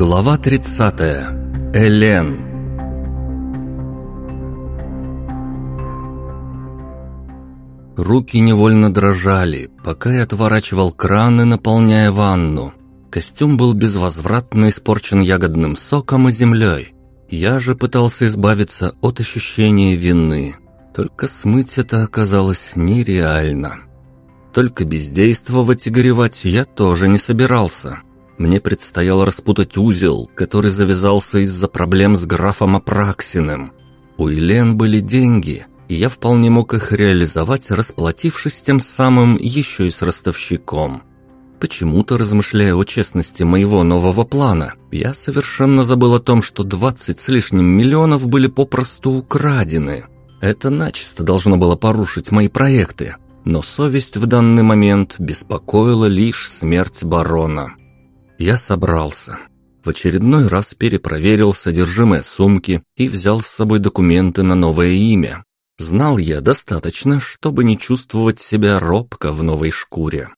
Глава 30. Элен. Руки невольно дрожали, пока я отворачивал краны, наполняя ванну. Костюм был безвозвратно испорчен ягодным соком и землей. Я же пытался избавиться от ощущения вины. Только смыть это оказалось нереально. Только бездействовать и горевать я тоже не собирался. Мне предстояло распутать узел, который завязался из-за проблем с графом Апраксиным. У Елен были деньги, и я вполне мог их реализовать, расплатившись тем самым еще и с ростовщиком. Почему-то, размышляя о честности моего нового плана, я совершенно забыл о том, что 20 с лишним миллионов были попросту украдены. Это начисто должно было порушить мои проекты, но совесть в данный момент беспокоила лишь смерть барона. Я собрался. В очередной раз перепроверил содержимое сумки и взял с собой документы на новое имя. Знал я достаточно, чтобы не чувствовать себя робко в новой шкуре.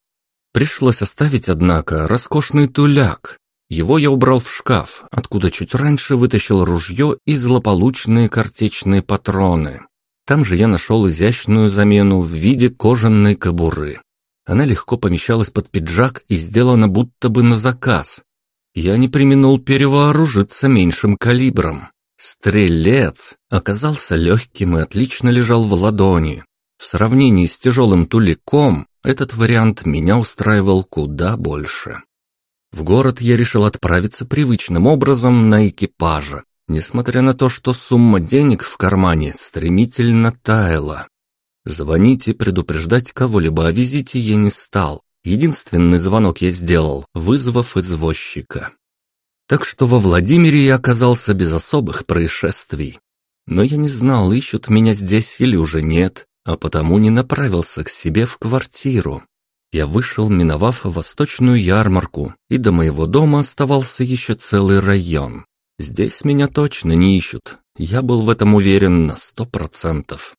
Пришлось оставить, однако, роскошный туляк. Его я убрал в шкаф, откуда чуть раньше вытащил ружье и злополучные картечные патроны. Там же я нашел изящную замену в виде кожаной кобуры. Она легко помещалась под пиджак и сделана будто бы на заказ. Я не применул перевооружиться меньшим калибром. Стрелец оказался легким и отлично лежал в ладони. В сравнении с тяжелым туликом этот вариант меня устраивал куда больше. В город я решил отправиться привычным образом на экипаже, несмотря на то, что сумма денег в кармане стремительно таяла. Звонить и предупреждать кого-либо о визите я не стал. Единственный звонок я сделал, вызвав извозчика. Так что во Владимире я оказался без особых происшествий. Но я не знал, ищут меня здесь или уже нет, а потому не направился к себе в квартиру. Я вышел, миновав восточную ярмарку, и до моего дома оставался еще целый район. Здесь меня точно не ищут, я был в этом уверен на сто процентов.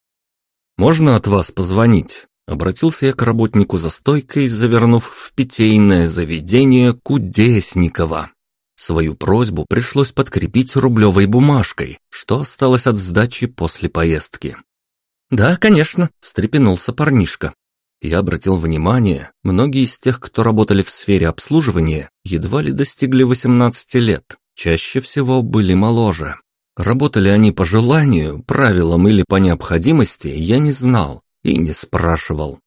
«Можно от вас позвонить?» Обратился я к работнику за стойкой, завернув в питейное заведение Кудесникова. Свою просьбу пришлось подкрепить рублевой бумажкой, что осталось от сдачи после поездки. «Да, конечно», – встрепенулся парнишка. Я обратил внимание, многие из тех, кто работали в сфере обслуживания, едва ли достигли 18 лет, чаще всего были моложе. Работали они по желанию, правилам или по необходимости, я не знал и не спрашивал.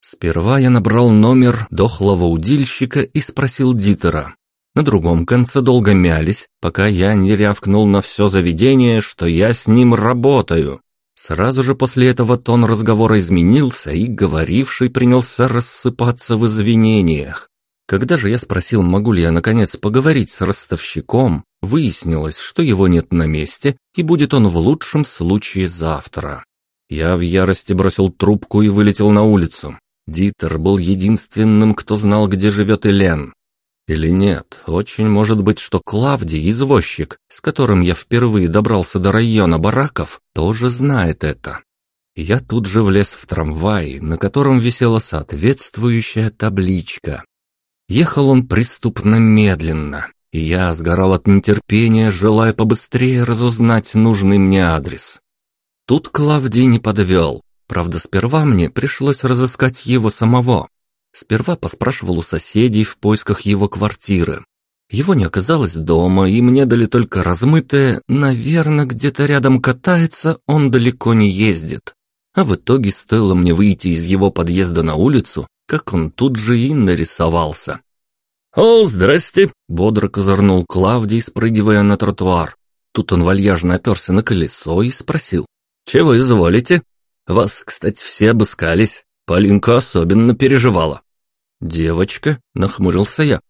Сперва я набрал номер дохлого удильщика и спросил Дитера. На другом конце долго мялись, пока я не рявкнул на все заведение, что я с ним работаю. Сразу же после этого тон разговора изменился, и говоривший принялся рассыпаться в извинениях. Когда же я спросил, могу ли я наконец поговорить с ростовщиком, выяснилось, что его нет на месте, и будет он в лучшем случае завтра. Я в ярости бросил трубку и вылетел на улицу. Дитер был единственным, кто знал, где живет Элен. Или нет, очень может быть, что Клавдий, извозчик, с которым я впервые добрался до района бараков, тоже знает это. Я тут же влез в трамвай, на котором висела соответствующая табличка. Ехал он преступно медленно, и я сгорал от нетерпения, желая побыстрее разузнать нужный мне адрес. Тут Клавдий не подвел. Правда, сперва мне пришлось разыскать его самого. Сперва поспрашивал у соседей в поисках его квартиры. Его не оказалось дома, и мне дали только размытое «наверное, где-то рядом катается, он далеко не ездит». А в итоге стоило мне выйти из его подъезда на улицу, как он тут же и нарисовался. «О, здрасте!» — бодро козырнул Клавдий, спрыгивая на тротуар. Тут он вальяжно оперся на колесо и спросил. «Чего изволите? Вас, кстати, все обыскались. Полинка особенно переживала». «Девочка?» — нахмурился я.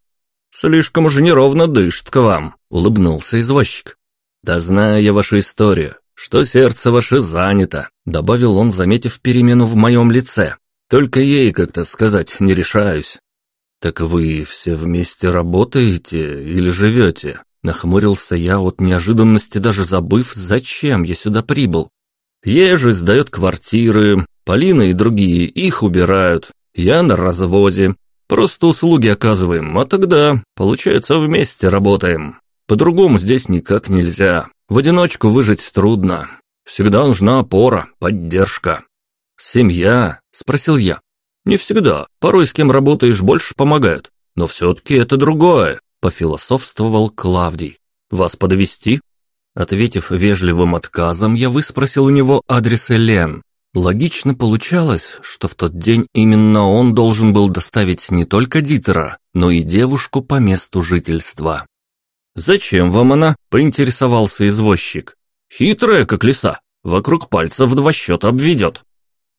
«Слишком же неровно дышит к вам», — улыбнулся извозчик. «Да знаю я вашу историю, что сердце ваше занято», — добавил он, заметив перемену в моем лице. Только ей как-то сказать не решаюсь. Так вы все вместе работаете или живете? Нахмурился я от неожиданности, даже забыв, зачем я сюда прибыл. Ежи сдает квартиры, Полина и другие их убирают. Я на развозе. Просто услуги оказываем, а тогда, получается, вместе работаем. По-другому здесь никак нельзя. В одиночку выжить трудно. Всегда нужна опора, поддержка. «Семья?» – спросил я. «Не всегда. Порой с кем работаешь больше помогают. Но все-таки это другое», – пофилософствовал Клавдий. «Вас подвести? Ответив вежливым отказом, я выспросил у него адрес Элен. Логично получалось, что в тот день именно он должен был доставить не только Дитера, но и девушку по месту жительства. «Зачем вам она?» – поинтересовался извозчик. «Хитрая, как лиса, вокруг пальца в два счета обведет».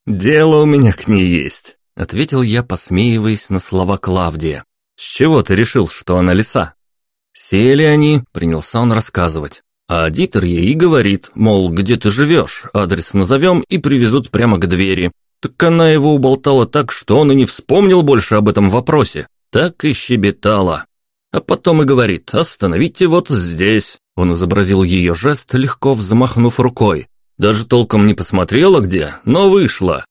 «Дело у меня к ней есть», – ответил я, посмеиваясь на слова Клавдия. «С чего ты решил, что она лиса?» Сели они, принялся он рассказывать. А Дитер ей говорит, мол, где ты живешь, адрес назовем и привезут прямо к двери. Так она его уболтала так, что он и не вспомнил больше об этом вопросе. Так и щебетала. А потом и говорит, остановите вот здесь. Он изобразил ее жест, легко взмахнув рукой. Даже толком не посмотрела где, но вышла.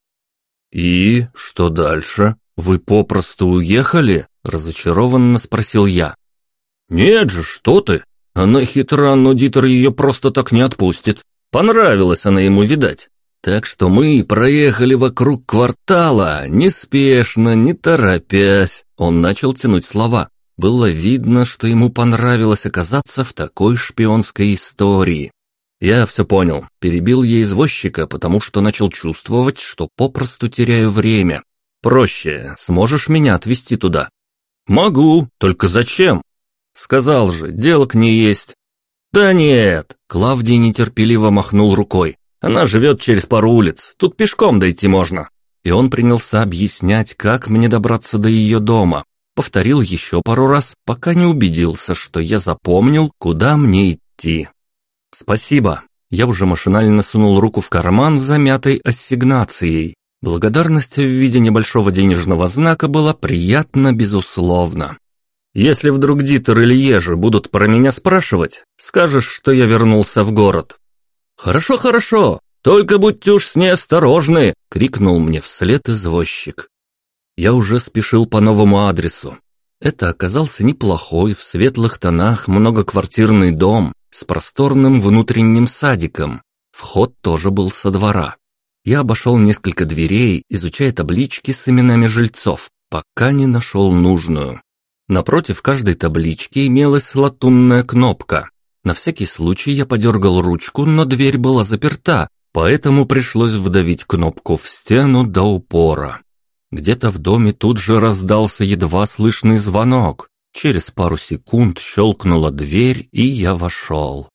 «И что дальше? Вы попросту уехали?» – разочарованно спросил я. «Нет же, что ты! Она хитра, но Дитер ее просто так не отпустит. Понравилась она ему, видать. Так что мы проехали вокруг квартала, неспешно, не торопясь. Он начал тянуть слова. Было видно, что ему понравилось оказаться в такой шпионской истории. Я все понял. Перебил я извозчика, потому что начал чувствовать, что попросту теряю время. Проще, сможешь меня отвезти туда? Могу, только зачем? Сказал же, дело к ней есть. Да нет, Клавдий нетерпеливо махнул рукой. Она живет через пару улиц, тут пешком дойти можно. И он принялся объяснять, как мне добраться до ее дома. Повторил еще пару раз, пока не убедился, что я запомнил, куда мне идти. Спасибо. Я уже машинально сунул руку в карман с замятой ассигнацией. Благодарность в виде небольшого денежного знака была приятна безусловно. Если вдруг Дитер или Ежи будут про меня спрашивать, скажешь, что я вернулся в город». «Хорошо, хорошо, только будьте уж с ней осторожны!» — крикнул мне вслед извозчик. Я уже спешил по новому адресу. Это оказался неплохой, в светлых тонах, многоквартирный дом с просторным внутренним садиком. Вход тоже был со двора. Я обошел несколько дверей, изучая таблички с именами жильцов, пока не нашел нужную. Напротив каждой таблички имелась латунная кнопка. На всякий случай я подергал ручку, но дверь была заперта, поэтому пришлось вдавить кнопку в стену до упора. Где-то в доме тут же раздался едва слышный звонок. Через пару секунд щелкнула дверь, и я вошел.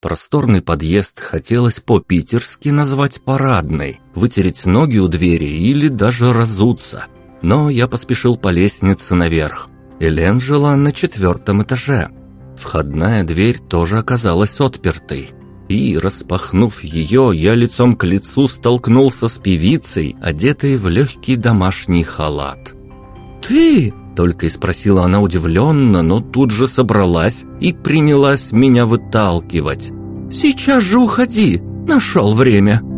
Просторный подъезд хотелось по-питерски назвать парадной, вытереть ноги у двери или даже разуться. Но я поспешил по лестнице наверх. Элен жила на четвертом этаже. Входная дверь тоже оказалась отпертой. И, распахнув ее, я лицом к лицу столкнулся с певицей, одетой в легкий домашний халат. «Ты?» – только и спросила она удивленно, но тут же собралась и принялась меня выталкивать. «Сейчас же уходи! Нашел время!»